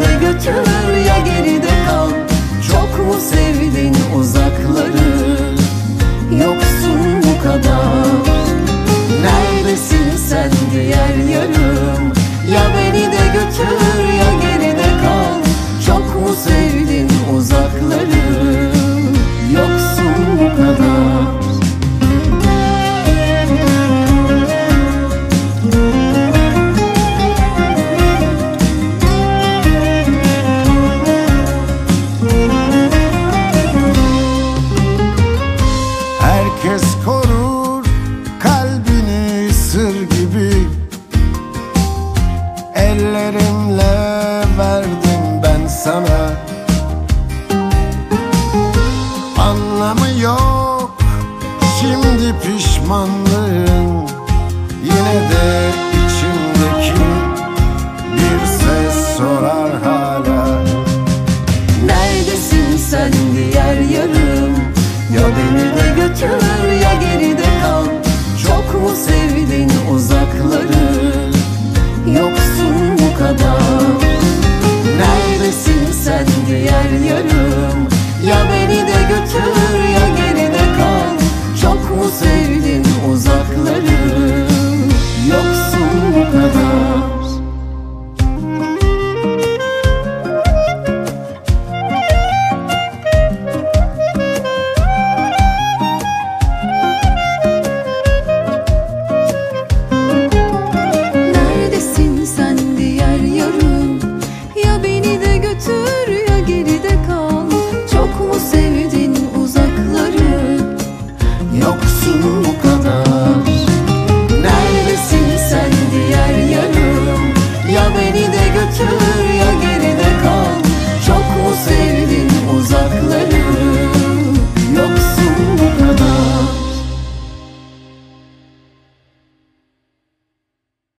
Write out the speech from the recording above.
beni götür. Herkes korur kalbini sır gibi. Ellerimle verdim ben sana. Anlamı yok şimdi pişmanlığın. Yine de içimdeki bir ses sorar hala. Neredesin sen diğer yarım? Ya beni de götür sevdin uzakları